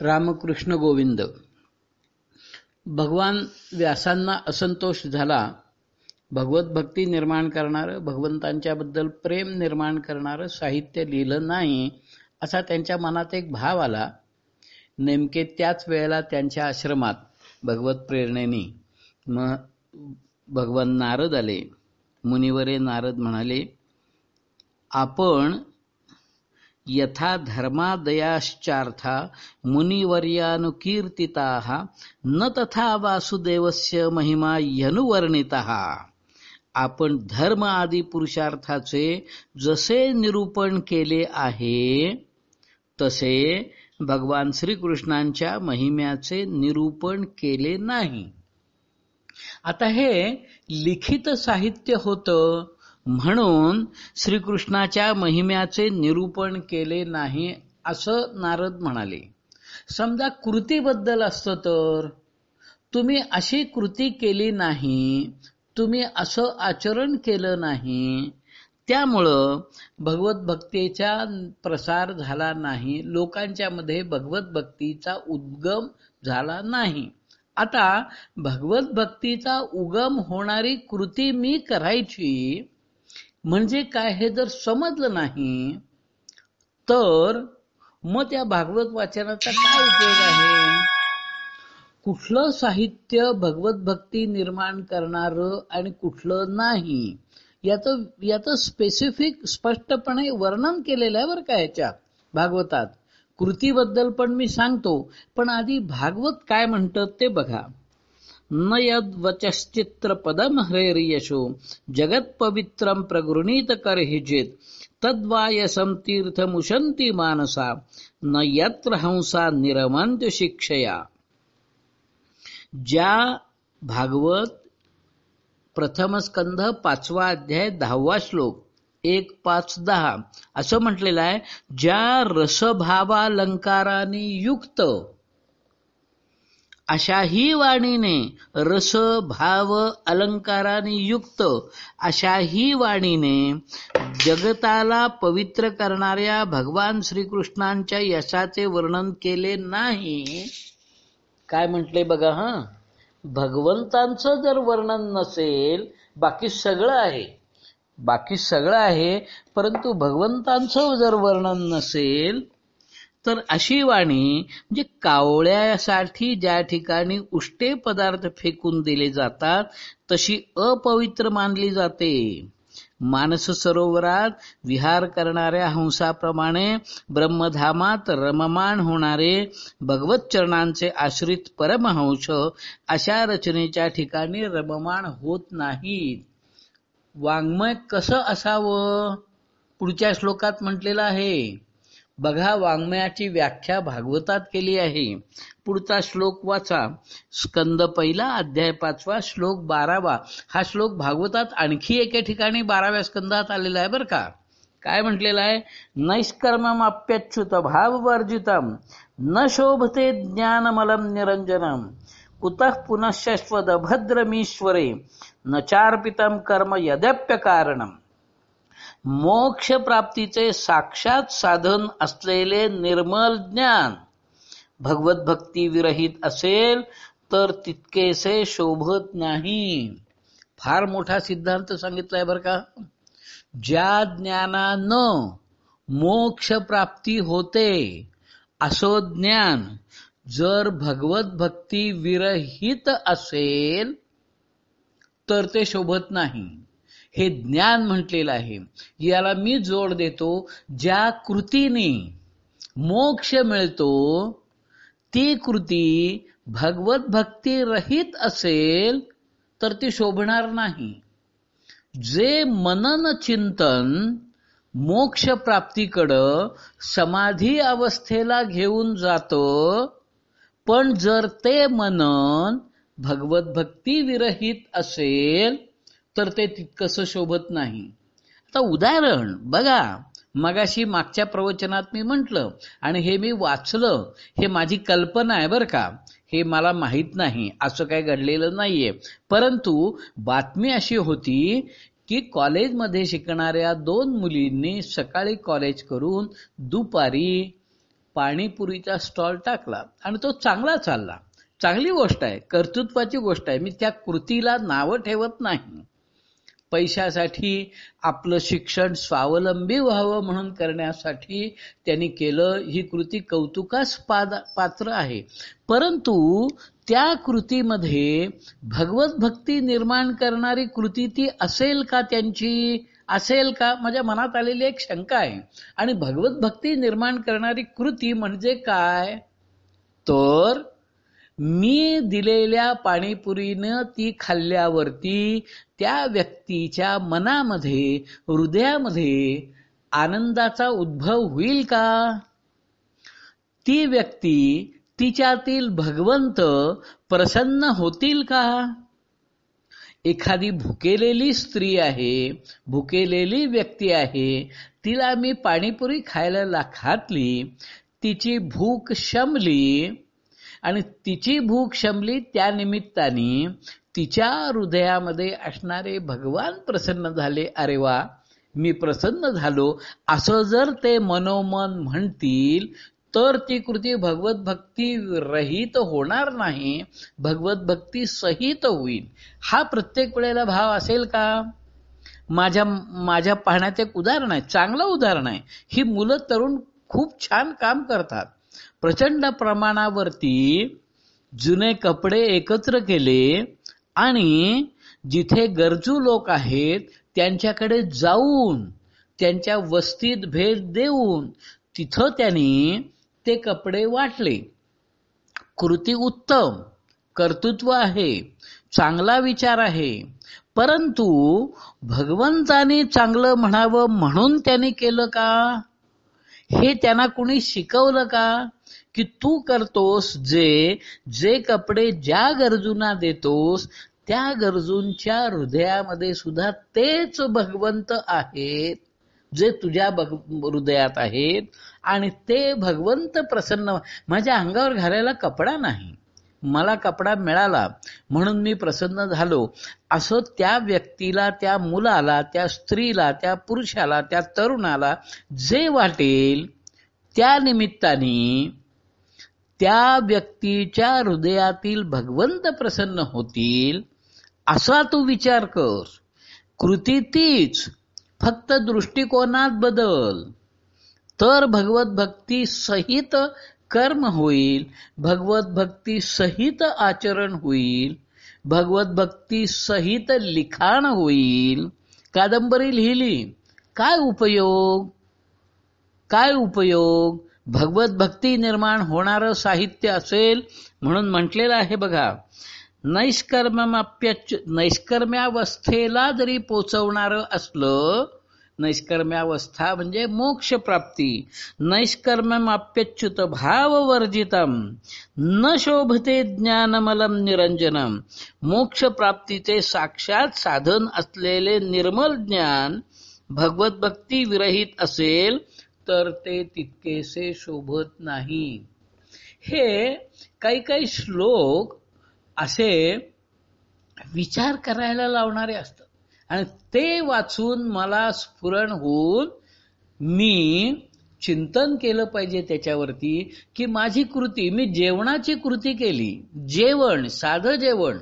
रामकृष्ण गोविंद. भगवान व्यासांना असंतोष झाला. भगवत भक्ती निर्माण करणारं भगवंतांच्या बद्दल प्रेम निर्माण करणारं साहित्य लिहिलं नाही असा त्यांच्या मनात एक भाव आला. नेमके त्याच वेळेला त्यांच्या आश्रमात भगवत प्रेरणेने मग भगवान नारद आले. मुनिवरे नारद म्हणाले आपण यथा धर्मादयाश्चार्था मुनिवर्यानुकीर्तिता न तथा वासुदेवस्य महिमा यनुवर्णितः। आपण धर्म आदी पुरुषार्थाचे जसे निरूपण केले आहे तसे भगवान श्रीकृष्णांच्या महिम्याचे निरूपण केले नाही. आता हे लिखित साहित्य होतं म्हणून श्रीकृष्णाच्या महिम्याचे निरूपण केले नाही असं नारद म्हणाले. समजा कृतीबद्दल असतं तर? तुम्ही अशी कृती केली नाही तुम्ही असं आचरण केलं नाही त्यामुळं भगवत भक्तीचा प्रसार झाला नाही लोकांच्या मध्ये भगवत भक्तीचा उद्गम झाला नाही. आता भगवत भक्तीचा उगम होणारी कृती मी करायची म्हणजे काय हे जर समजलं नाही तर मग त्या भागवत वाचनाचा काय उपयोग आहे? कुठलं साहित्य भगवत भक्ती निर्माण करणार आणि कुठलं नाही याचं याचं स्पेसिफिक स्पष्टपणे वर्णन केलेलं आहे बरं का याच्यात भागवतात. कृतीबद्दल पण मी सांगतो पण आधी भागवत काय म्हणतात ते बघा. न यद वचश्चित्र पदम हरेर्यशो जगत पवित्रम प्रगृणीत कर हिजित तद्वायसम तीर्थमुशंती मानसा। न यत्र हंसा निरमंत शिक्षया। ज्या भागवत प्रथम स्कंध पाचवा अध्याय दहावा श्लोक एक पाच दहा असं म्हटलेलं आहे ज्या रसभावालंकाराने युक्त अशाही वाणीने रस भाव अलंकाराने युक्त अशाही वाणीने जगताला पवित्र करणाऱ्या भगवान श्रीकृष्णांच्या यशाचे वर्णन केले नाही. काय म्हटले बघा हा? भगवंतांचं जर वर्णन नसेल बाकी सगळं आहे. बाकी सगळं आहे परंतु भगवंतांचं जर वर्णन नसेल तर अशी वाणी म्हणजे कावळ्यासाठी ज्या ठिकाणी उष्टे पदार्थ फेकून दिले जातात तशी अपवित्र मानली जाते. मानस सरोवरात विहार करणाऱ्या हंसाप्रमाणे ब्रह्मधामात रममान होणारे भगवत चरणांचे आश्रित परमहंस अशा रचनेच्या ठिकाणी रममान होत नाहीत. वाङ्मय कसं असावं? पुढच्या श्लोकात म्हटलेलं आहे बघा वाङ्मयाची व्याख्या भागवतात केली आहे. पुढचा श्लोक वाचा. स्कंद पहिला अध्याय पाचवा श्लोक बारावा. हा श्लोक भागवतात आणखी एके ठिकाणी बाराव्या स्कंदात आलेला आहे बरं का? काय म्हटलेलं आहे? नैष्कर्मम अप्यच्युत भाववर्जितम न शोभते ज्ञानमलम निरंजनम कुतः पुनश्शश्वद भद्रमीश्वरे न चार्पितम कर्म यद्यप्य कारणम। मोक्ष प्राप्तीचे साक्षात साधन असलेले निर्मल ज्ञान. भगवत भक्ती विरहित असेल तर तितकेसे शोभत नाही. फार मोठा सिद्धांत सांगितलाय बर का? ज्या ज्ञानानं मोक्ष प्राप्ती होते असो ज्ञान. जर भगवत भक्ती विरहित असेल तर ते शोभत नाही. हे ज्ञान म्हटलेलं आहे याला मी जोड देतो ज्या कृतीने मोक्ष मिळतो ती कृती भगवत भक्ती रहित असेल तर ती शोभणार नाही. जे मनन चिंतन मोक्ष प्राप्तीकडं समाधी अवस्थेला घेऊन जातं पण जर ते मनन भगवत भक्ती विरहित असेल तर ते तितकंसं शोभत नाही. आता उदाहरण बघा मगाशी मागच्या प्रवचनात मी म्हटलं आणि हे मी वाचलं हे माझी कल्पना आहे बरं का हे मला माहीत नाही असं काय घडलेलं नाहीये. परंतु बातमी अशी होती की कॉलेजमध्ये शिकणाऱ्या दोन मुलींनी सकाळी कॉलेज करून दुपारी पाणीपुरीचा स्टॉल टाकला आणि तो चांगला चालला. चांगली गोष्ट आहे कर्तृत्वाची गोष्ट आहे मी त्या कृतीला नावं ठेवत नाही. पैशासाठी आपलं शिक्षण स्वावलंबी व्हावं म्हणून करण्यासाठी त्यांनी केलं. ही कृती कौतुकास पात्र आहे. परंतु त्या कृतीमध्ये भगवत भक्ती निर्माण करणारी कृती ती असेल का त्यांची? असेल का? माझ्या मनात आलेली एक शंका आहे. आणि भगवत भक्ती निर्माण करणारी कृती म्हणजे काय? तर मी दिलेल्या पाणीपुरीनं ती खाल्ल्यावरती त्या व्यक्तीच्या मनामध्ये हृदयामध्ये आनंदाचा उद्भव होईल का? ती व्यक्ती तिच्यातील भगवंत प्रसन्न होतील का? एखादी भुकेलेली स्त्री आहे भुकेलेली व्यक्ती आहे तिला मी पाणीपुरी खायला घातली तिची भूक शमली आणि तिची भूक शमली त्या निमित्ताने तिच्या हृदयामध्ये असणारे भगवान प्रसन्न झाले. अरे वा मी प्रसन्न झालो. असं जर ते मनोमन म्हणतील तर ती कृती भगवत भक्ती रहित होणार नाही. भगवत भक्ती सहित होईल. हा प्रत्येक वेळेला भाव असेल का? माझ्या माझ्या पाहण्यात एक उदाहरण आहे चांगलं उदाहरण आहे. ही मुलं तरुण खूप छान काम करतात. प्रचंड प्रमाणावरती जुने कपडे एकत्र केले आणि जिथे गरजू लोक आहेत त्यांच्याकडे जाऊन त्यांच्या वस्तीत भेट देऊन तिथं त्यांनी ते कपडे वाटले. कृती उत्तम कर्तृत्व आहे चांगला विचार आहे. परंतु भगवंतानी चांगलं म्हणावं म्हणून त्यांनी केलं का? हे त्यांना कुणी शिकवलं का? की तू करतोस जे जे कपडे ज्या गरजूंना देतोस त्या गरजूंच्या हृदयामध्ये सुद्धा तेच भगवंत आहेत जे तुझ्या हृदयात आहेत. आणि ते भगवंत प्रसन्न माझ्या अंगावर घालायला कपडा नाही. मला कपडा मिळाला म्हणून मी प्रसन्न झालो. असं त्या व्यक्तीला त्या मुलाला त्या स्त्रीला त्या पुरुषाला त्या तरुणाला जे वाटेल त्या निमित्ताने त्या व्यक्तीच्या हृदयातील भगवंत प्रसन्न होतील असा तू विचार कर. कृती तीच फक्त दृष्टिकोनात बदल. तर भगवत भक्ती सहित कर्म होईल भगवत भक्ती सहित आचरण होईल भगवत भक्ती सहित लिखाण होईल. कादंबरी लिहिली काय उपयोग? काय उपयोग? भगवत भक्ती निर्माण होणारं साहित्य असेल म्हणून म्हटलेलं आहे बघा नैष्कर्म्याप्यच नैष्कर्म्यावस्थेला जरी पोचवणारं असलं नैष्कर्म्यावस्था म्हणजे मोक्ष प्राप्ती नैष्कर्म्यमाप्यच्युत भाववर्जितम. न शोभते ज्ञानमलम निरंजनम. मोक्ष प्राप्तीचे साक्षात साधन असलेले निर्मल ज्ञान भगवत भक्ती विरहित असेल तर ते तितकेसे शोभत नाही. हे काही काही श्लोक असे विचार करायला लावणारे असतात. आणि ते वाचून मला स्फुरण होऊन मी चिंतन केलं पाहिजे त्याच्यावरती की माझी कृती मी जेवणाची कृती केली. जेवण साधं जेवण.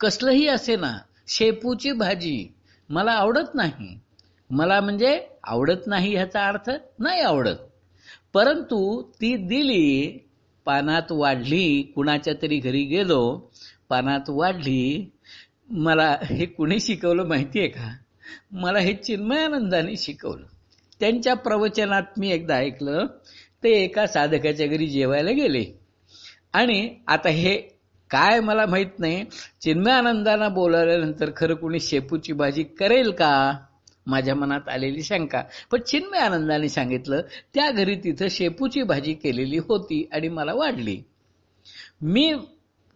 कसलंही असे ना शेपूची भाजी मला आवडत नाही. मला म्हणजे आवडत नाही ह्याचा अर्थ नाही आवडत. परंतु ती दिली पानात वाढली कुणाच्या तरी घरी गेलो पानात वाढली मला हे कुणी शिकवलं माहितीये का? मला हे चिन्मयानंदाने शिकवलं. त्यांच्या प्रवचनात मी एकदा ऐकलं ते एका साधकाच्या घरी जेवायला गेले. आणि आता हे काय मला माहीत नाही चिन्मयानंदांना बोलावल्यानंतर खरं कुणी शेपूची भाजी करेल का? माझ्या मनात आलेली शंका. पण चिन्मय आनंदाने सांगितलं त्या घरी तिथं शेपूची भाजी केलेली होती आणि मला वाढली. मी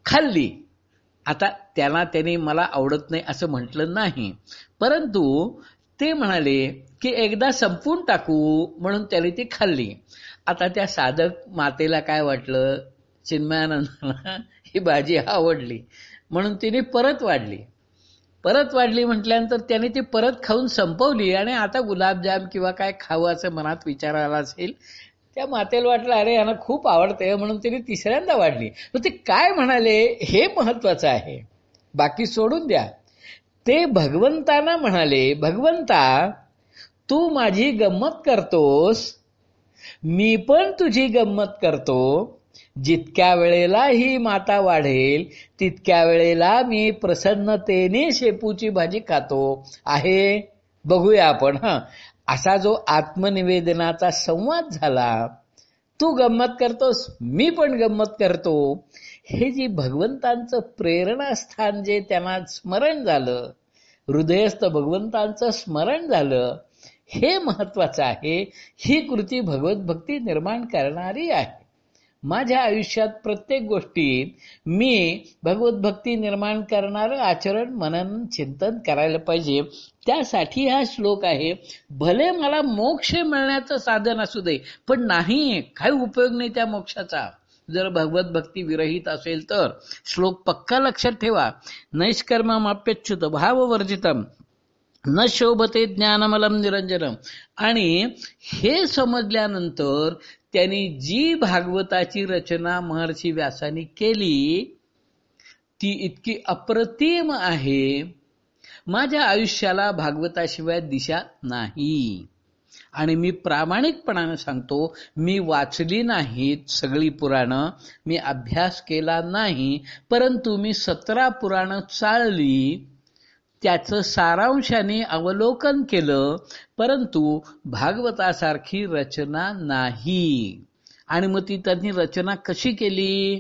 खाल्ली. आता त्याला त्यांनी मला आवडत नाही असं म्हटलं नाही. परंतु ते म्हणाले की एकदा संपून टाकू म्हणून त्याने ती खाल्ली. आता त्या साधक मातेला काय वाटलं? चिन्मयानंदाला ही भाजी आवडली म्हणून तिने परत वाढली. परत वाढली म्हटल्यानंतर त्याने ती परत खाऊन संपवली आणि आता गुलाबजाम किंवा काय खावं असं मनात विचार आला असेल त्या मातेला वाटलं अरे यांना खूप आवडते म्हणून तिने तिसऱ्यांदा वाढली. मग ते काय म्हणाले हे महत्वाचं आहे. बाकी सोडून द्या. ते भगवंताना म्हणाले भगवंता तू माझी गंमत करतोस. मी पण तुझी गंमत करतो. जितक्या वेळेला ही माता वाढेल तितक्या वेळेला मी प्रसन्नतेने शेपूची भाजी खातो. आहे? बघूया आपण हा. असा जो आत्मनिवेदनाचा संवाद झाला तू गंमत करतोस मी पण गंमत करतो हे जी भगवंतांचं प्रेरणास्थान जे त्यांना स्मरण झालं हृदयस्थ भगवंतांचं स्मरण झालं हे महत्वाचं आहे. ही कृती भगवत भक्ती निर्माण करणारी आहे. माझ्या आयुष्यात प्रत्येक गोष्टीत मी भगवत भक्ती निर्माण करणारं आचरण मनन चिंतन करायला पाहिजे. त्यासाठी हा श्लोक आहे भले मला मोक्ष मिळण्याचं साधन असू दे पण नाही काही उपयोग नाही त्या मोक्षाचा. जर भगवत भक्ती विरहित असेल तर श्लोक पक्का लक्षात ठेवा. नैष्कर्माप्यच्युत भाववर्जितम न शोभते ज्ञानमलम निरंजनम. आणि हे समजल्यानंतर त्यांनी जी भागवताची रचना महर्षी व्यासानी केली ती इतकी अप्रतिम आहे. माझ्या आयुष्याला भागवताशिवाय दिशा नाही. आणि मी प्रामाणिकपणाने सांगतो मी वाचली नाहीत सगळी पुराणं मी अभ्यास केला नाही परंतु मी सतरा पुराणं चालली. त्याचं सारांशाने अवलोकन केलं परंतु भागवतासारखी रचना नाही. आणि मग ती त्यांनी रचना कशी केली?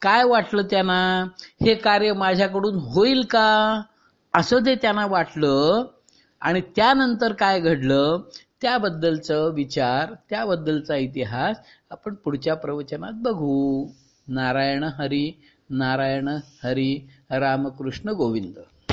काय वाटलं त्यांना? हे कार्य माझ्याकडून होईल का? असं ते त्यांना वाटलं आणि त्यानंतर काय घडलं त्याबद्दलचं विचार त्याबद्दलचा इतिहास आपण पुढच्या प्रवचनात बघू. नारायण हरी नारायण हरी रामकृष्ण गोविंद.